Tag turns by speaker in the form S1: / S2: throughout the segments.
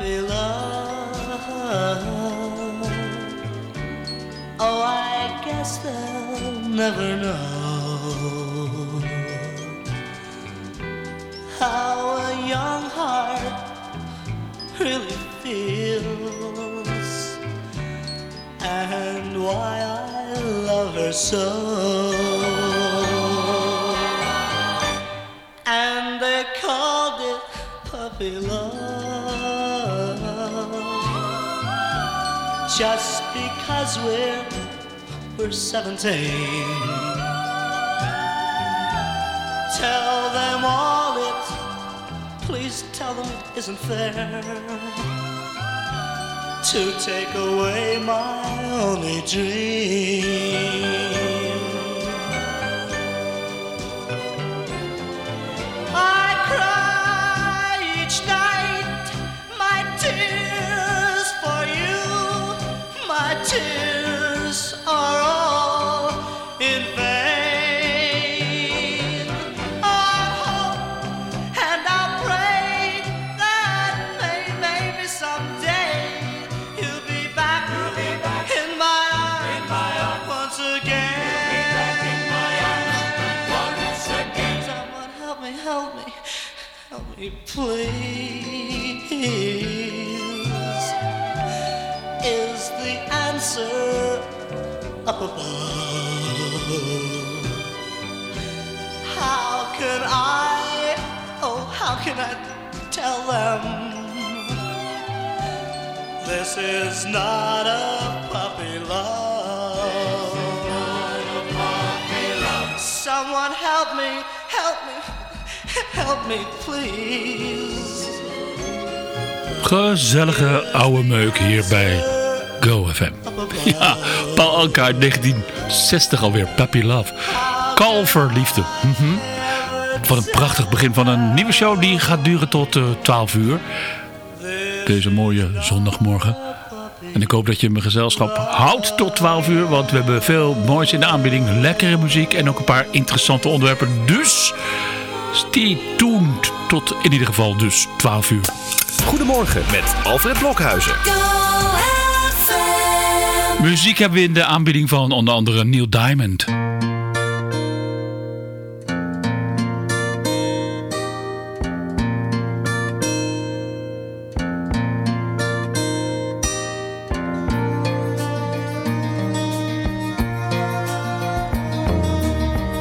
S1: puppy love. Oh, I guess they'll never know how a young heart really feels and why I love her so. And they called it puppy love just because we're we're 17. Tell them all it, please tell them it isn't fair to take away my only dream. Me, please. Is the answer up above? How can I, oh, how can I tell them this is not a puppy love? Someone help me, help me, help me, please.
S2: Gezellige oude meuk hier bij Go FM. Ja, Paul Anka uit 1960 alweer. Puppy Love. Kalverliefde. Mhm. Wat een prachtig begin van een nieuwe show. Die gaat duren tot eh, 12 uur. Deze mooie zondagmorgen. En ik hoop dat je mijn gezelschap houdt tot 12 uur. Want we hebben veel moois in de aanbieding. Lekkere muziek en ook een paar interessante onderwerpen. Dus stay tuned tot in ieder geval dus 12 uur.
S3: Goedemorgen met Alfred Blokhuizen.
S2: Muziek hebben we in de aanbieding van onder andere Neil Diamond.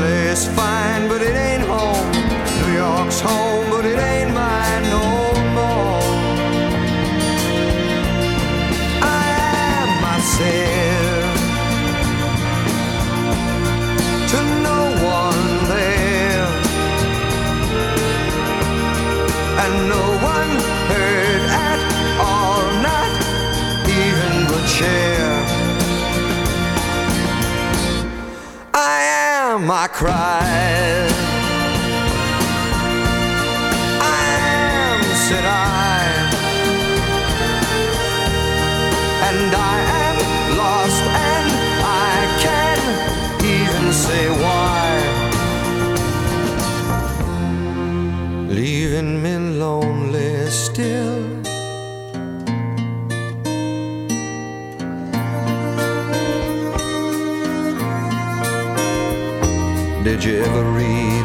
S4: LA's fine, but it ain't home. New York's home, I cried.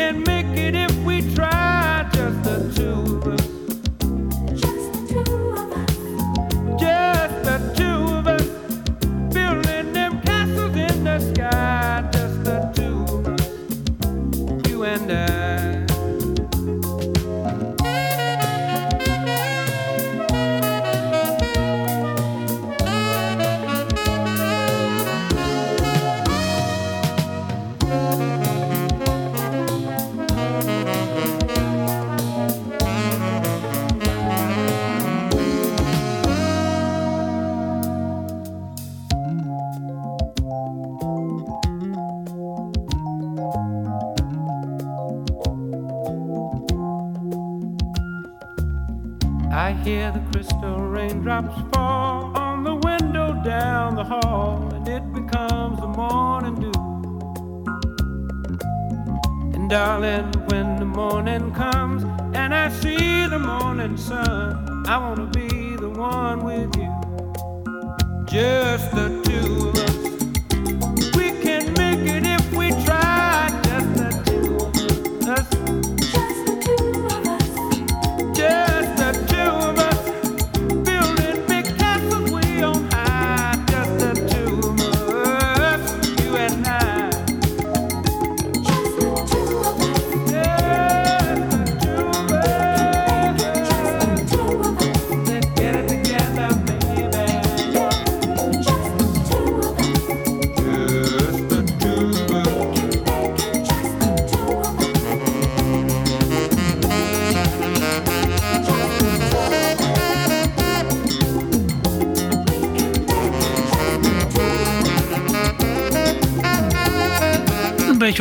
S5: Can make it if we try, just the two of us.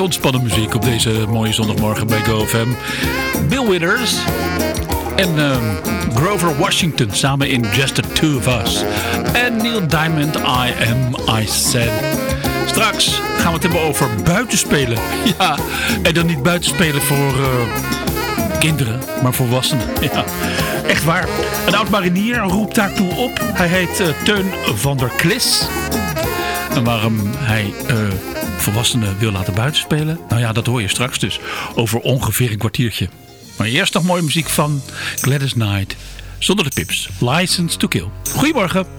S2: Ontspannen muziek op deze mooie zondagmorgen bij GoFM. Bill Withers en ehm, Grover Washington samen in Just the Two of Us. En Neil Diamond, I Am, I Said. Straks gaan we het hebben over buitenspelen. Ja, en dan niet buitenspelen voor eh, kinderen, maar volwassenen. Ja, echt waar. Een oud marinier roept daartoe op. Hij heet eh, Teun van der Klis. En waarom hij eh, volwassenen wil laten buitenspelen? Nou ja, dat hoor je straks dus. Over ongeveer een kwartiertje.
S6: Maar eerst nog mooie muziek van Gladys Knight. Zonder de pips. License to Kill. Goedemorgen.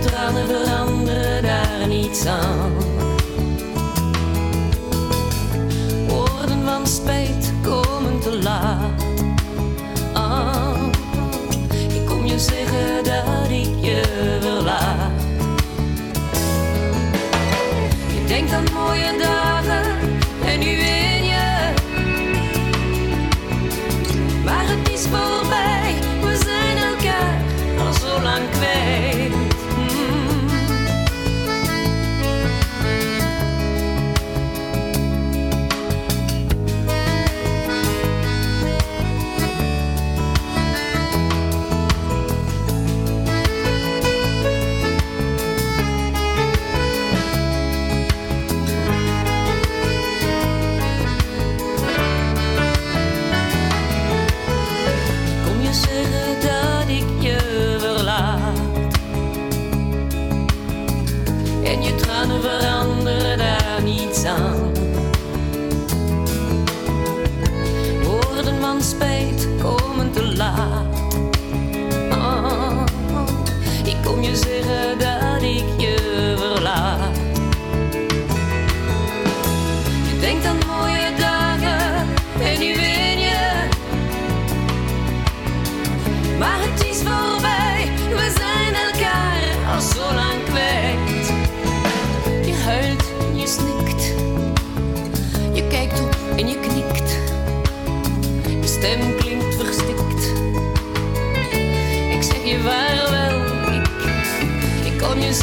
S7: Tranen veranderen daar niets aan. Woorden van spijt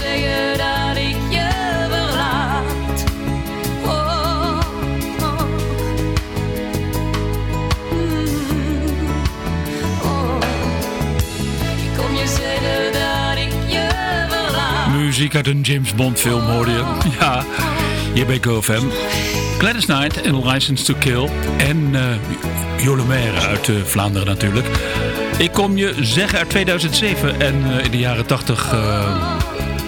S7: zeggen dat ik je verlaat. Oh, oh. Mm. Oh, ik kom je zeggen dat ik je verlaat.
S2: Muziek uit een James Bond film hoorde je. Ja, hier bij GoFM. Gladys Knight en License to Kill. En uh, Jolemaire uit eh, Vlaanderen natuurlijk. Ik kom je zeggen uit 2007. En eh, in de jaren 80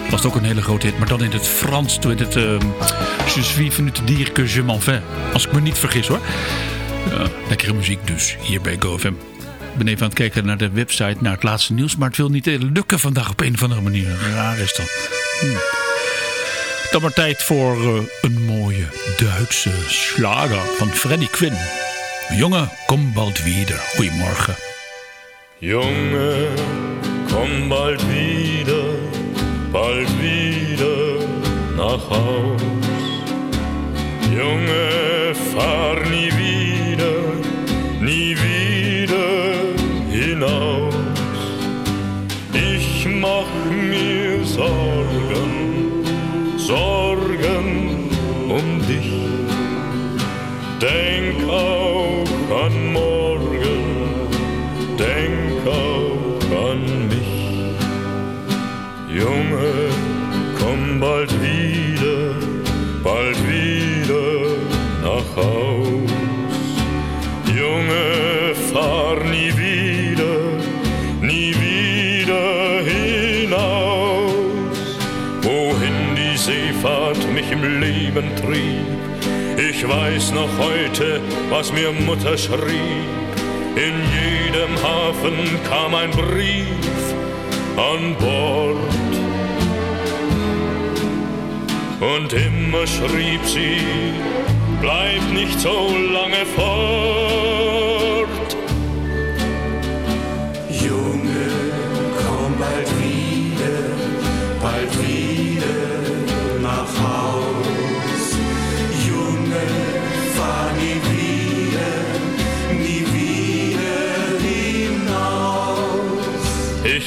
S2: was het ook een hele grote hit. Maar dan in het Frans. Toen het uh, Je suis venu te dire que je m'en vais. Als ik me niet vergis hoor. Lekkere muziek dus hier bij GoFM. Ik ben even aan het kijken naar de website, naar het laatste nieuws. Maar het wil niet eh, lukken vandaag op een of andere manier. Raar is dat. Hm. Dan maar tijd voor uh, een mooie Duitse slager van Freddy Quinn. Jongen, kom bald wieder. Goedemorgen.
S8: Junge, komm bald bald wieder nach Haus. Junge, fahr nie wieder, nie wieder hinaus. Ich mach mir Sorgen, Sorgen um dich. Denk auch an im Leben trieb, ich weiß noch heute, was mir Mutter schrieb. In jedem Hafen kam ein Brief an Bord. Und immer schrieb sie, bleib nicht so lange fort.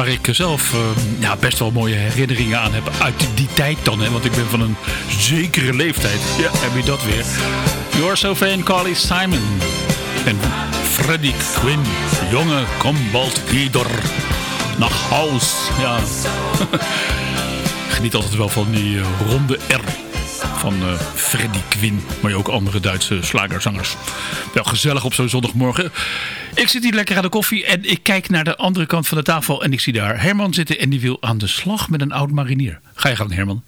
S2: Waar ik zelf eh, ja, best wel mooie herinneringen aan heb. Uit die tijd dan, hè, want ik ben van een zekere leeftijd. Ja, heb je dat weer. You're so fan, Carly Simon. En Freddie Quinn. Jongen, kom bald wieder naar huis. Ja. Geniet altijd wel van die eh, ronde R van eh Freddie Quinn. Maar ook andere Duitse slagerzangers. Wel gezellig op zo'n zondagmorgen. Ik zit hier lekker aan de koffie en ik kijk naar de andere kant van de tafel. En ik zie daar Herman zitten en die wil aan de slag met een oud marinier. Ga je gang Herman.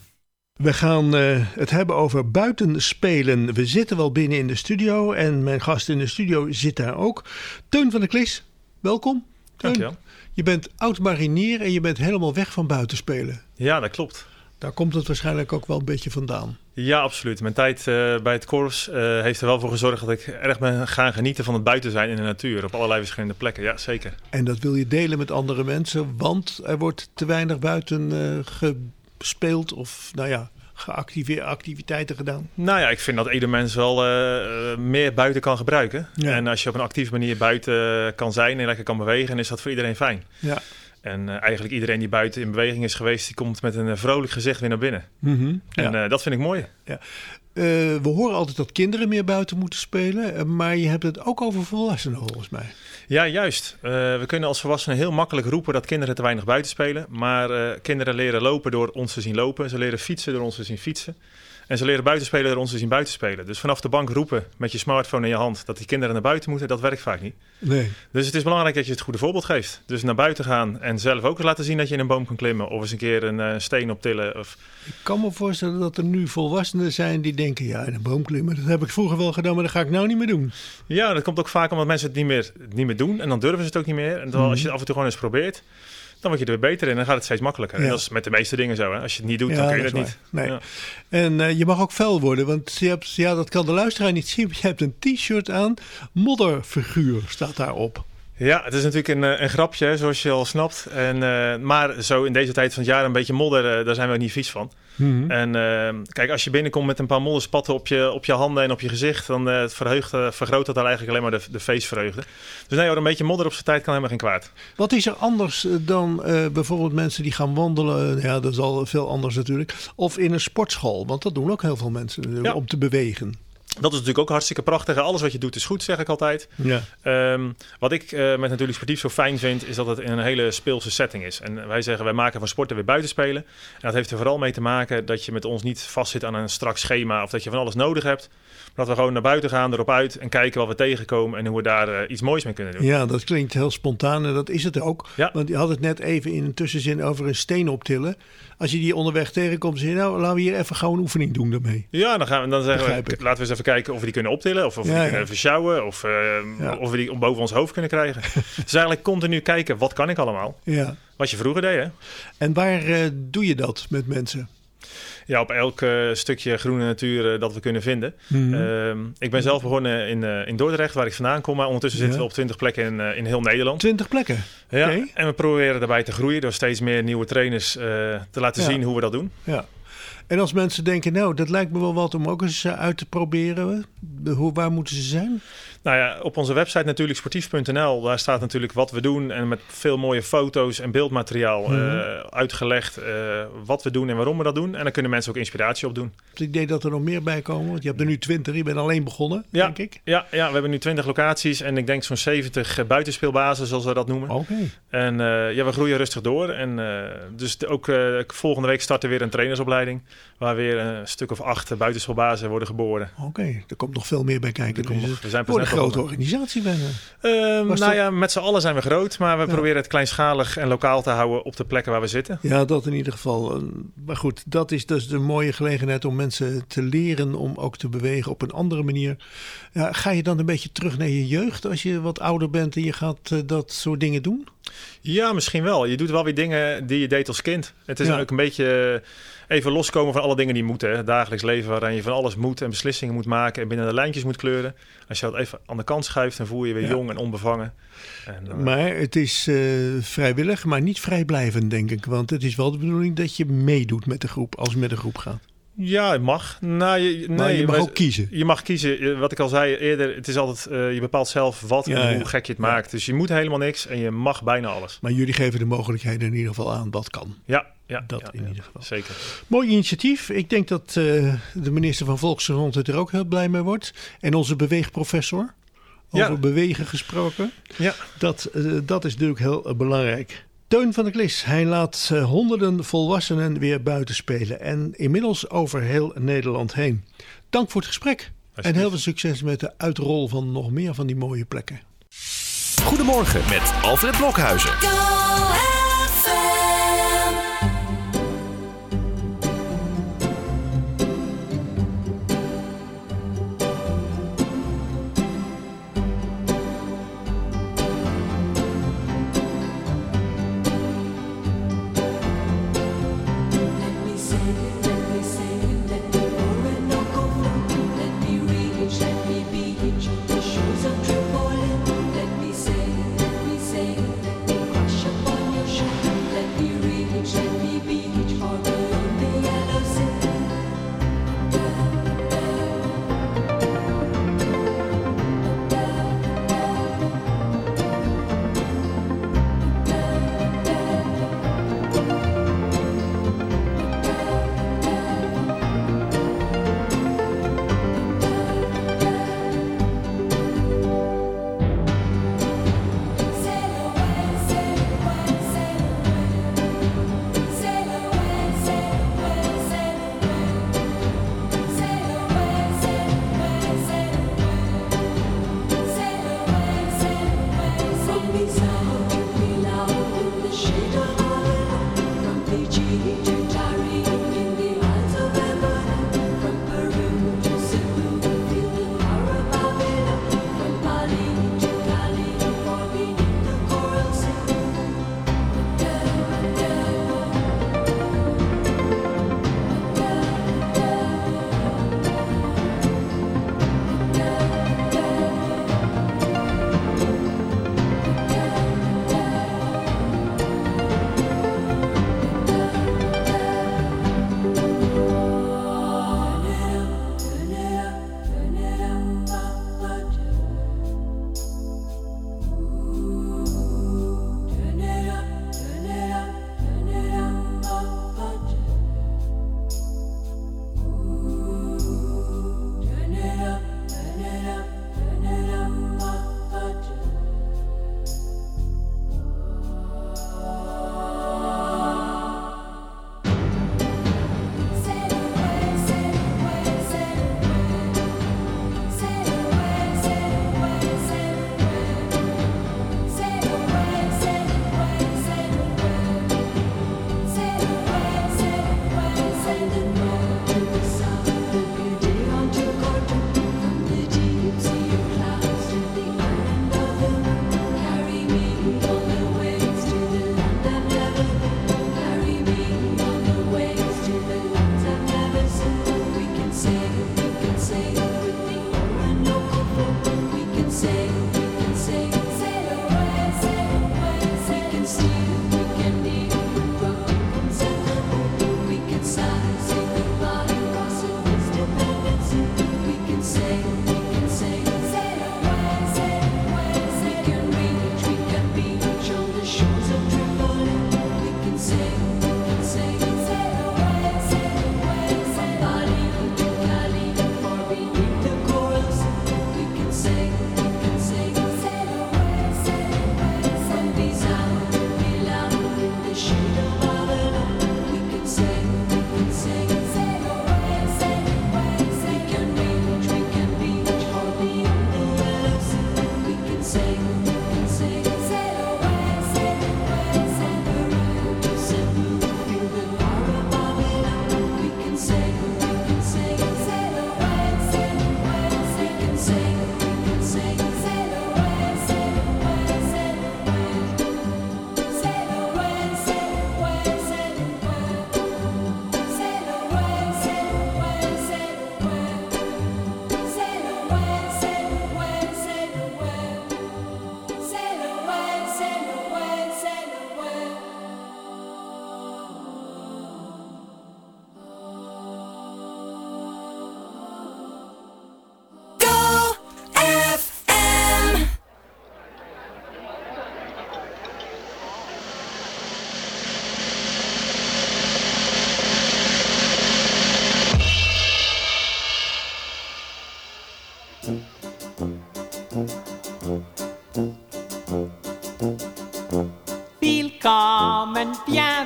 S9: We gaan eh, het hebben over buitenspelen. We zitten wel binnen in de studio en mijn gast in de studio zit daar ook. Teun van der Klis, welkom. Teun,
S10: Dankjewel.
S9: je bent oud marinier en je bent helemaal weg van buitenspelen.
S10: Ja, dat klopt.
S9: Daar komt het waarschijnlijk ook wel een beetje vandaan.
S10: Ja, absoluut. Mijn tijd eh, bij het korps eh, heeft er wel voor gezorgd dat ik erg ben gaan genieten van het buiten zijn in de natuur. Op allerlei verschillende plekken. Ja, zeker.
S9: En dat wil je delen met andere mensen, want er wordt te weinig buiten eh, gespeeld of nou ja, geactiveerd activiteiten gedaan.
S10: Nou ja, ik vind dat ieder mens wel meer buiten kan gebruiken.
S9: Ja.
S10: En als je op een actieve manier buiten kan zijn en lekker kan bewegen, is dat voor iedereen fijn.
S9: Ja.
S10: En eh, eigenlijk iedereen die buiten in beweging is geweest, die komt met een eh, vrolijk gezicht weer naar binnen.
S9: Mhm.
S10: En
S9: Ja.
S10: eh, dat vind ik mooi.
S9: Eh, we horen altijd dat kinderen meer buiten moeten spelen, maar je hebt het ook over volwassenen volgens mij.
S10: Ja, juist. We kunnen als volwassenen heel makkelijk roepen dat kinderen te weinig buiten spelen. Maar kinderen leren lopen door ons te zien lopen. Ze leren fietsen door ons te zien fietsen. En ze leren buiten spelen door ons te zien buiten spelen. Dus vanaf de bank roepen met je smartphone in je hand dat die kinderen naar buiten moeten, dat werkt vaak niet.
S9: Nee.
S10: Dus het is belangrijk dat je het goede voorbeeld geeft. Dus naar buiten gaan en zelf ook eens laten zien dat je in een boom kan klimmen. Of eens een keer een eh, steen optillen. Of...
S9: Ik kan me voorstellen dat er nu volwassenen zijn die denken, ja, in een boom klimmen, dat heb ik vroeger wel gedaan, maar dat ga ik nou niet meer doen.
S10: Ja, dat komt ook vaak omdat mensen het niet meer, niet meer doen. En dan durven ze het ook niet meer. En terwijl als je het af en toe gewoon eens probeert, dan word je er weer beter in. En dan gaat het steeds makkelijker.
S9: Ja.
S10: En dat is met de meeste dingen zo. Hè? Als je het niet doet,
S9: Ja,
S10: dan kun je
S9: dat
S10: niet.
S9: Nee.
S10: Ja.
S9: En eh, je mag ook fel worden, want je hebt, ja, dat kan de luisteraar niet zien, maar je hebt een t-shirt aan, modderfiguur staat daarop.
S10: Ja, het is natuurlijk een, eh, een grapje, zoals je al snapt. En, eh, maar zo in deze tijd van het jaar een beetje modder, daar zijn we ook niet vies van.
S9: Mhm.
S10: En eh, kijk, als je binnenkomt met een paar modderspatten op je, op je handen en op je gezicht, dan eh, verheugt, eh, vergroot dat dan eigenlijk alleen maar de, de feestvreugde. Dus nee hoor, een beetje modder op zijn tijd kan helemaal geen kwaad.
S9: Wat is er anders eh, dan bijvoorbeeld mensen die gaan wandelen? Ja, dat is al veel anders natuurlijk. Of in een sportschool, want dat doen ook heel veel mensen
S10: Ja.
S9: om te bewegen.
S10: Dat is natuurlijk ook hartstikke prachtig. Alles wat je doet is goed, zeg ik altijd.
S9: Ja.
S10: Ehm, wat ik eh, met natuurlijk sportief zo fijn vind, is dat het in een hele speelse setting is. En wij zeggen, wij maken van sporten weer buiten spelen. En dat heeft er vooral mee te maken dat je met ons niet vastzit aan een strak schema of dat je van alles nodig hebt. Dat we gewoon naar buiten gaan, erop uit en kijken wat we tegenkomen en hoe we daar eh, iets moois mee kunnen doen.
S9: Ja, dat klinkt heel spontaan en dat is het ook.
S10: Ja.
S9: Want je had het net even in een tussenzin over een steen optillen. Als je die onderweg tegenkomt, zeg je nou, laten we hier even gauw een oefening doen daarmee.
S10: Ja, dan, gaan we, dan zeggen
S9: Begrijp
S10: we,
S9: ik.
S10: laten we eens even kijken of we die kunnen optillen. Of of we
S9: Ja,
S10: die kunnen versjouwen. Of, eh,
S9: Ja.
S10: of we die boven ons hoofd kunnen krijgen. dus eigenlijk continu kijken, wat kan ik allemaal?
S9: Ja.
S10: Wat je vroeger deed, hè?
S9: En waar eh, doe je dat met mensen?
S10: Ja, op elk eh, stukje groene natuur eh, dat we kunnen vinden.
S9: Mhm.
S10: Ehm, ik ben zelf begonnen in, eh, in Dordrecht, waar ik vandaan kom. Maar ondertussen
S9: Ja.
S10: zitten we op 20 plekken in, in heel Nederland.
S9: 20 plekken.
S10: Ja. En we proberen daarbij te groeien door steeds meer nieuwe trainers te laten
S9: Ja.
S10: zien hoe we dat doen.
S9: Ja. En als mensen denken, nou, dat lijkt me wel wat om ook eens uit te proberen. Hoe, waar moeten ze zijn?
S10: Nou ja, op onze website natuurlijk sportief.nl, daar staat natuurlijk wat we doen en met veel mooie foto's en beeldmateriaal
S9: Mhm.
S10: eh, uitgelegd eh, wat we doen en waarom we dat doen. En daar kunnen mensen ook inspiratie op doen.
S9: Het idee dat er nog meer bij komen. Want je hebt er nu 20, je bent alleen begonnen,
S10: Ja,
S9: denk ik.
S10: ja, ja, we hebben nu 20 locaties en ik denk zo'n 70 eh, buitenspeelbazen, zoals we dat noemen.
S9: Oké.
S10: En ja, we groeien rustig door. En dus ook volgende week starten we weer een trainersopleiding. Waar weer een stuk of acht buitenspeelbazen worden geboren.
S9: Oké, er komt nog veel meer bij kijken. Dus
S10: nog- we zijn pas
S9: grote organisatie bijna.
S10: Ehm,
S9: Was
S10: nou
S9: dat-
S10: ja, met z'n allen zijn we groot. Maar we
S9: Ja.
S10: proberen het kleinschalig en lokaal te houden op de plekken waar we zitten.
S9: Ja, dat in ieder geval. Eh, Maar goed, dat is dus de mooie gelegenheid om mensen te leren om ook te bewegen op een andere manier. Ja, ga je dan een beetje terug naar je jeugd als je wat ouder bent en je gaat eh, dat soort dingen doen?
S10: Ja, misschien wel. Je doet wel weer dingen die je deed als kind. Het is
S9: Ja.
S10: ook een beetje eh, even loskomen van alle dingen die moeten. hè. Het dagelijks leven waarin je van alles moet en beslissingen moet maken en binnen de lijntjes moet kleuren. Als je dat even aan de kant schuift, dan voel je je weer
S9: Ja.
S10: jong en onbevangen. En, eh,
S9: Maar het is eh, vrijwillig, maar niet vrijblijvend, denk ik. Want het is wel de bedoeling dat je meedoet met de groep, als je met de groep gaat.
S10: Ja, het mag. Nou, je, nee,
S9: Maar je mag ook kiezen.
S10: Je mag kiezen. Wat ik al zei eerder, het is altijd, eh, je bepaalt zelf wat
S9: Ja,
S10: en
S9: ja.
S10: hoe gek je het maakt. Dus je moet helemaal niks en je mag bijna alles.
S9: Maar jullie geven de mogelijkheden in ieder geval aan wat kan.
S10: Ja, ja
S9: Dat in ieder geval.
S10: Zeker.
S9: Mooi initiatief. Ik denk dat eh, de minister van Volksgezondheid er ook heel blij mee wordt. En onze beweegprofessor. Over bewegen gesproken.
S10: Ja.
S9: Dat, eh, dat is natuurlijk heel belangrijk. Teun van der Klis, hij laat eh, honderden volwassenen weer buiten spelen. En inmiddels over heel Nederland heen. Dank voor het gesprek. En heel veel succes met de uitrol van nog meer van die mooie plekken.
S1: Goedemorgen met Alfred Blokhuizen.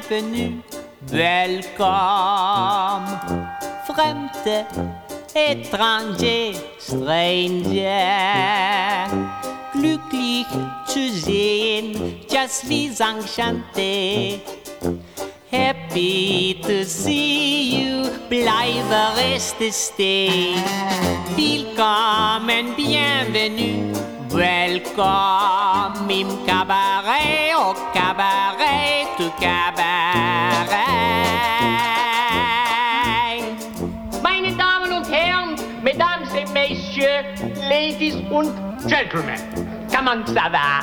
S11: Bienvenue, welcome. Fremde, étranger, stranger. Glücklich zu sehen, just wie enchanté. Happy to see you, bleibe reste stay. Willkommen, bienvenue, welcome im cabaret, au cabaret, au cabaret.
S12: Meine Damen und Herren, Mesdames et Messieurs, Ladies und Gentlemen. Comment ça va?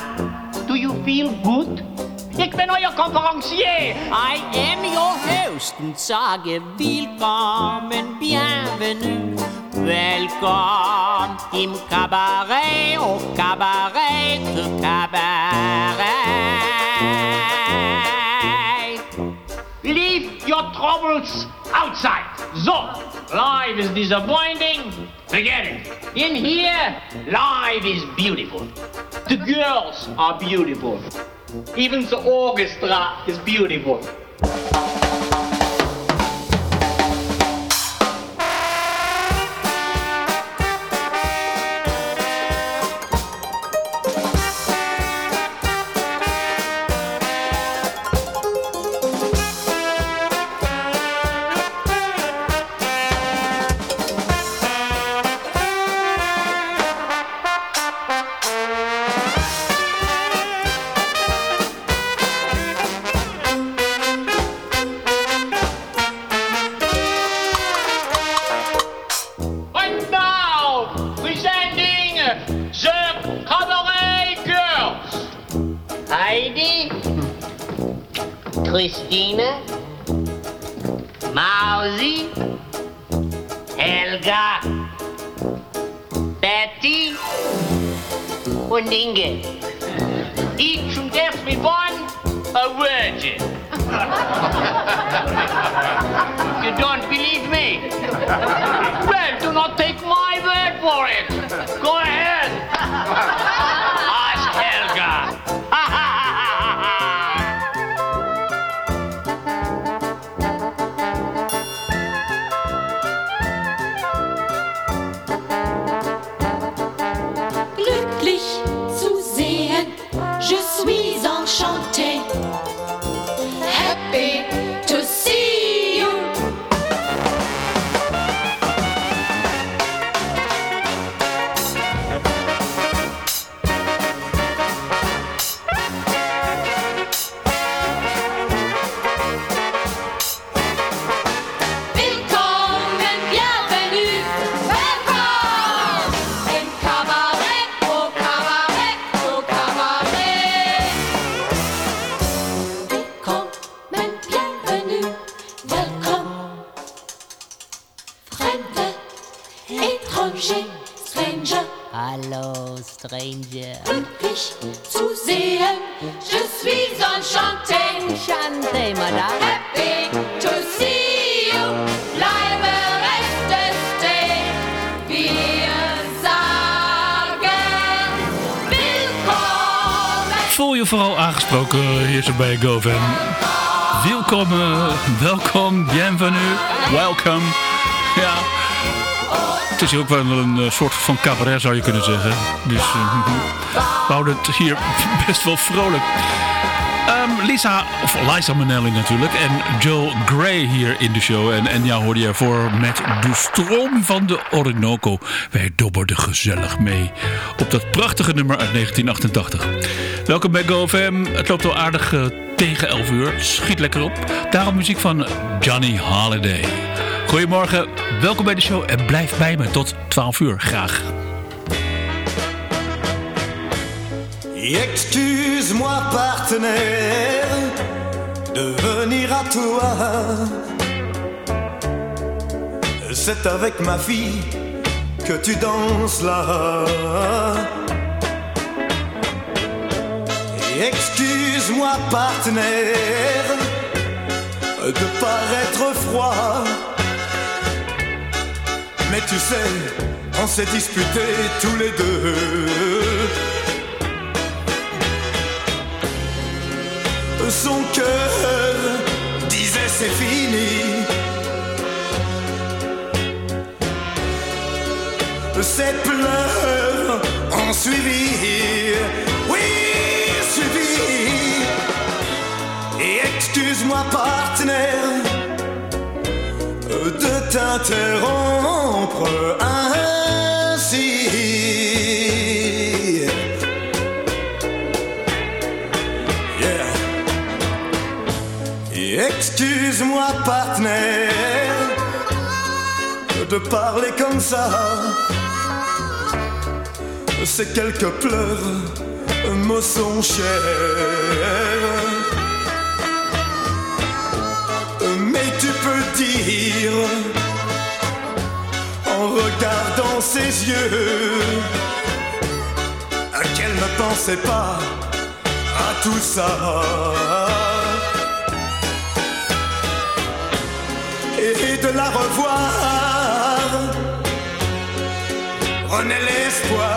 S12: Do you feel good? Ik ben euer conferencier.
S11: I am your host und sage willkommen, bienvenue, welcome im Cabaret, au Cabaret, au Cabaret.
S12: Leave your troubles outside. So, life is disappointing. Forget it. In here, life is beautiful. The girls are beautiful. Even the orchestra is beautiful. Und Inge. Each and every one a virgin. you don't believe me? Well, do not take my word for it. Go
S2: vooral aangesproken hier zo bij GoFam. Welkom, eh, welkom, bienvenue, welcome. Ja, het is hier ook wel een eh, soort van cabaret zou je kunnen zeggen. Dus eh, we houden het hier best wel vrolijk. Ehm, Lisa, of Liza Minnelli natuurlijk, en Joe Gray hier in de show. En, en ja, hoorde je ervoor met de stroom van de Orinoco. Wij dobberden gezellig mee op dat prachtige nummer uit 1988. Welkom bij GoFam. Het loopt al aardig eh, tegen 11 uur. Schiet lekker op. Daarom muziek van Johnny Holiday. Goedemorgen, welkom bij de show en blijf bij me tot 12 uur. Graag.
S13: Excuse-moi partenaire de venir à toi. C'est avec ma fille que tu danses là. Excuse-moi partenaire de paraître froid. Mais tu sais, on s'est disputé tous les deux. Son cœur c'est fini. Ces pleurs ont suivi, oui, suivi. Et excuse-moi, partenaire, de t'interrompre ainsi. Excuse-moi, partenaire, de parler comme ça. Ces quelques pleurs me sont chers. Mais tu peux dire, en regardant ses yeux, qu'elle ne pensait pas à tout ça. Et de la revoir, renaît l'espoir.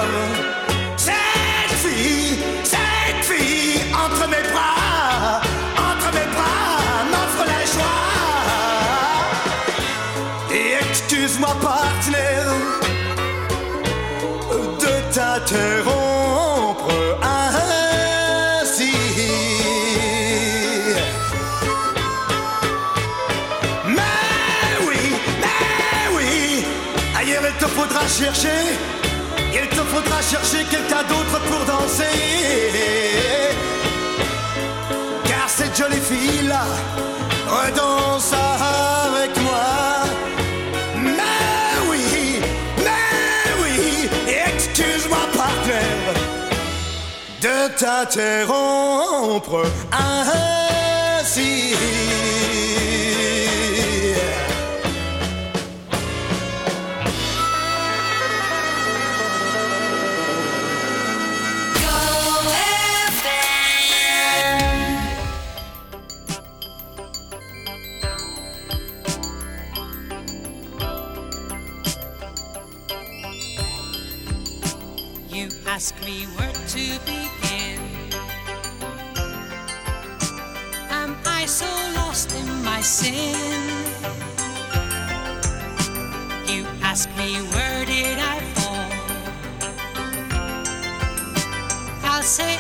S13: Il te faudra chercher quelqu'un d'autre pour danser. Car cette jolie fille-là redanse avec moi. Mais oui, mais oui, excuse-moi, partenaire, de t'interrompre ainsi.
S14: Sin? You ask me where did I fall? I'll say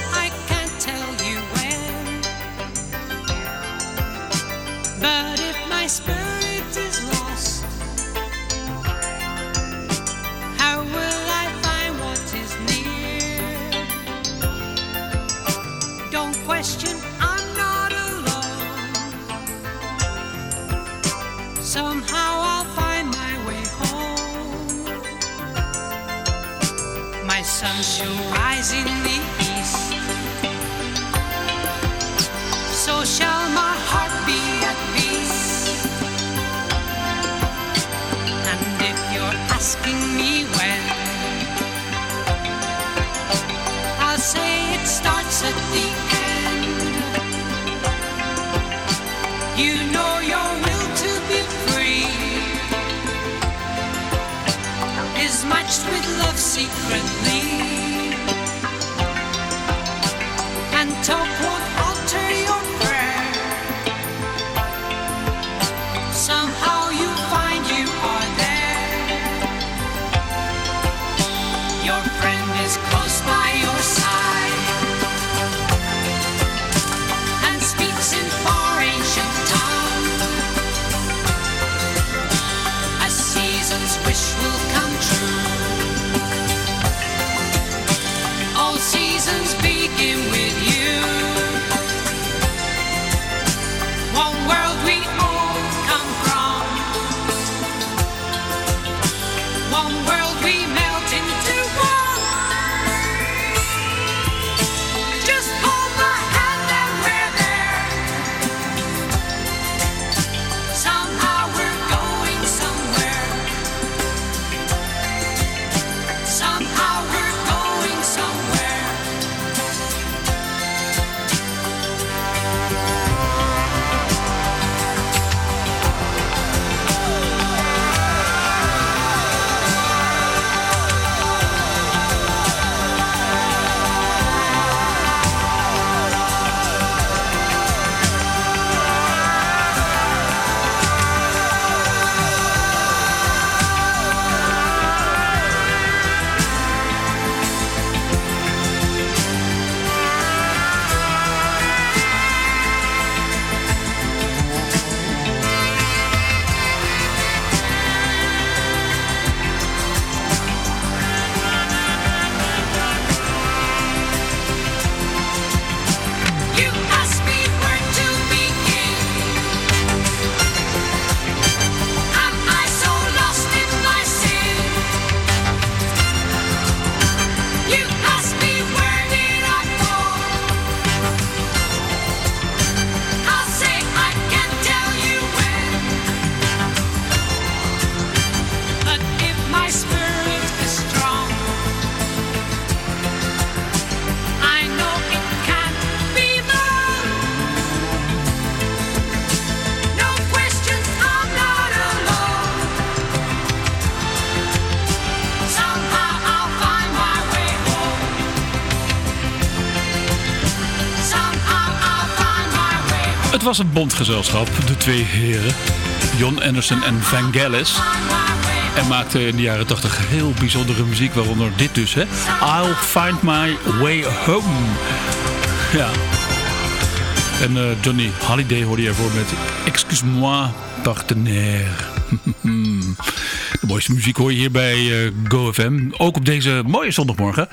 S2: was een bondgezelschap, de twee heren, John Anderson en Vangelis. En maakte in de jaren 80 heel bijzondere muziek, waaronder dit dus, hè. I'll Find My Way Home. Ja. En eh, Johnny Holiday hoorde je ervoor met Excuse-moi, partenaire. De mooiste muziek hoor je hier bij eh, GoFM. Ook op deze mooie zondagmorgen.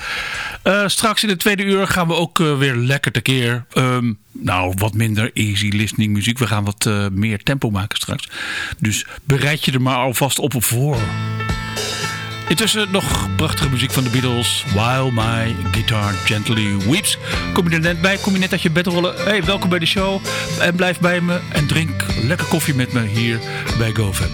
S2: Eh, straks in de tweede uur gaan we ook eh, weer lekker tekeer. Ehm nou, wat minder easy listening muziek. We gaan wat meer tempo maken straks. Dus bereid je er maar alvast op voor. Intussen nog prachtige muziek van de Beatles. While My Guitar Gently Weeps. Kom je er net bij? Kom je net uit je bed rollen? Hey, welkom bij de show. En blijf bij me en drink lekker koffie met me hier bij GoFam.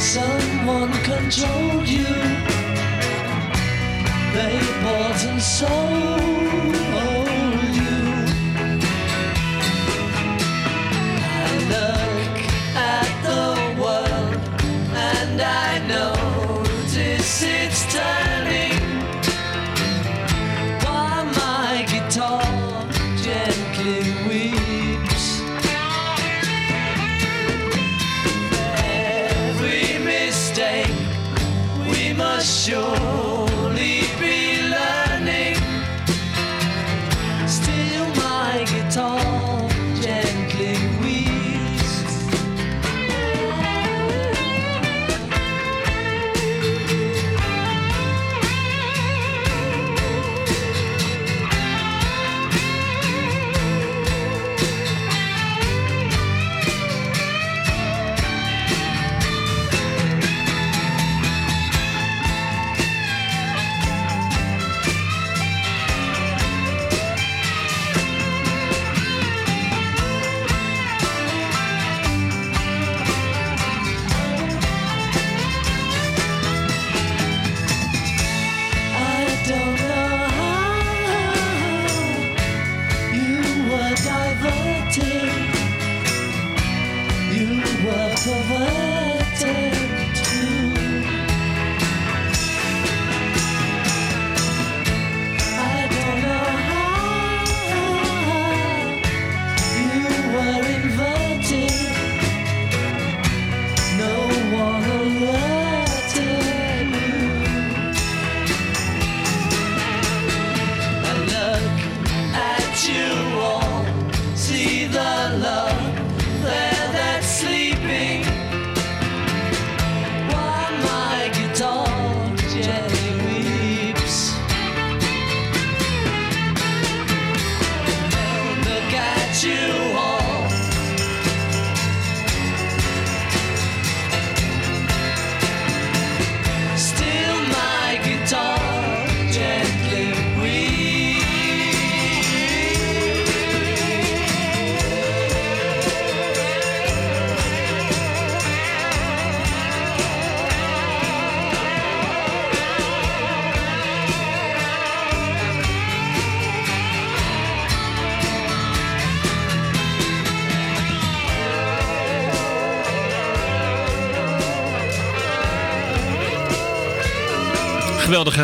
S1: Someone controlled you. They bought and sold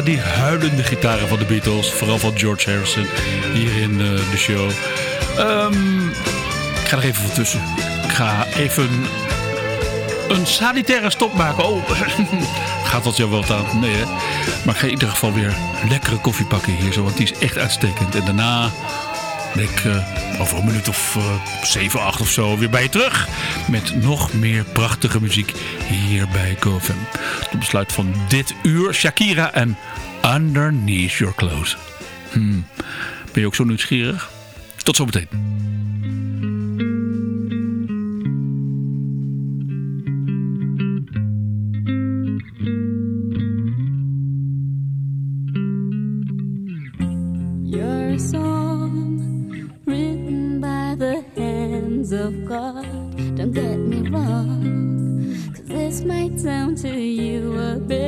S2: Die huilende gitaren van de Beatles. Vooral van George Harrison hier in eh, de show. Ehm, ik ga er even van tussen. Ik ga even een sanitaire stop maken. Oh, gaat dat jou wel aan? Nee, hè? Maar ik ga in ieder geval weer lekkere koffie pakken hier zo. Want die is echt uitstekend. En daarna ik eh, over een minuut of eh, 7, 8 of zo weer bij je terug. Met nog meer prachtige muziek hier bij GoFam. Tot besluit van dit uur Shakira en Underneath Your Clothes. Hmm. Ben je ook zo nieuwsgierig? Tot zometeen.
S15: of God. Don't get me wrong, cause this might sound to you a bit.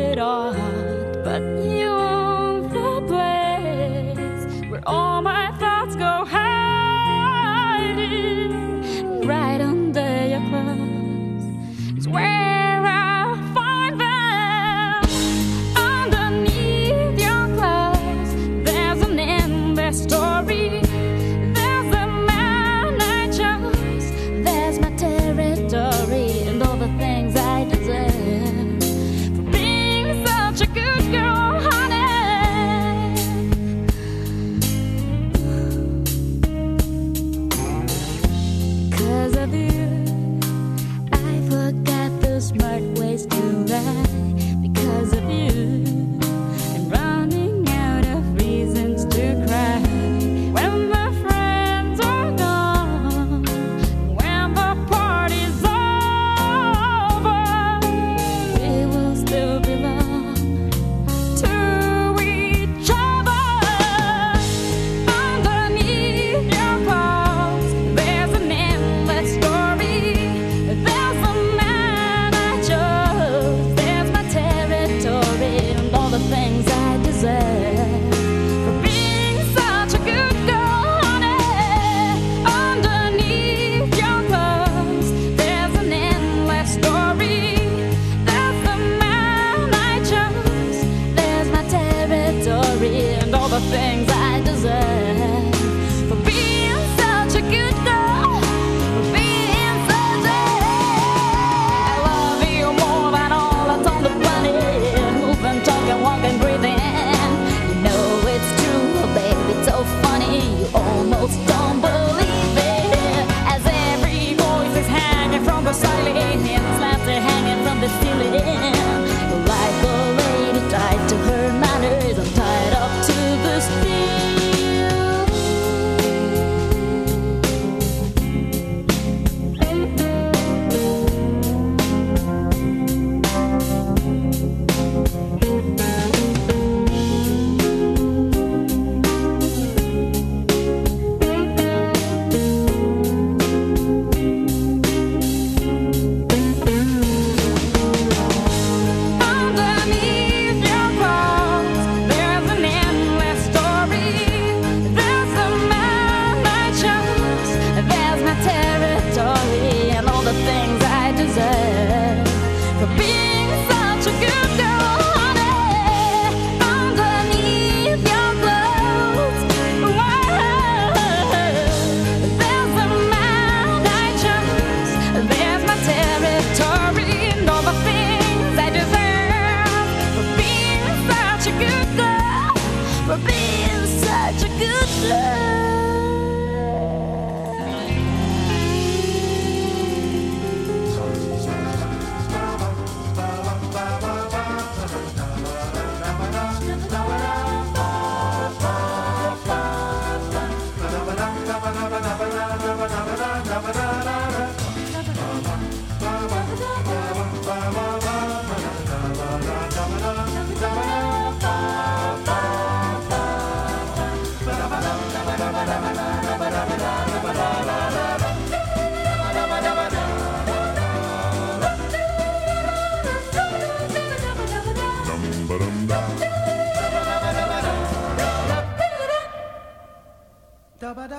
S15: ba ba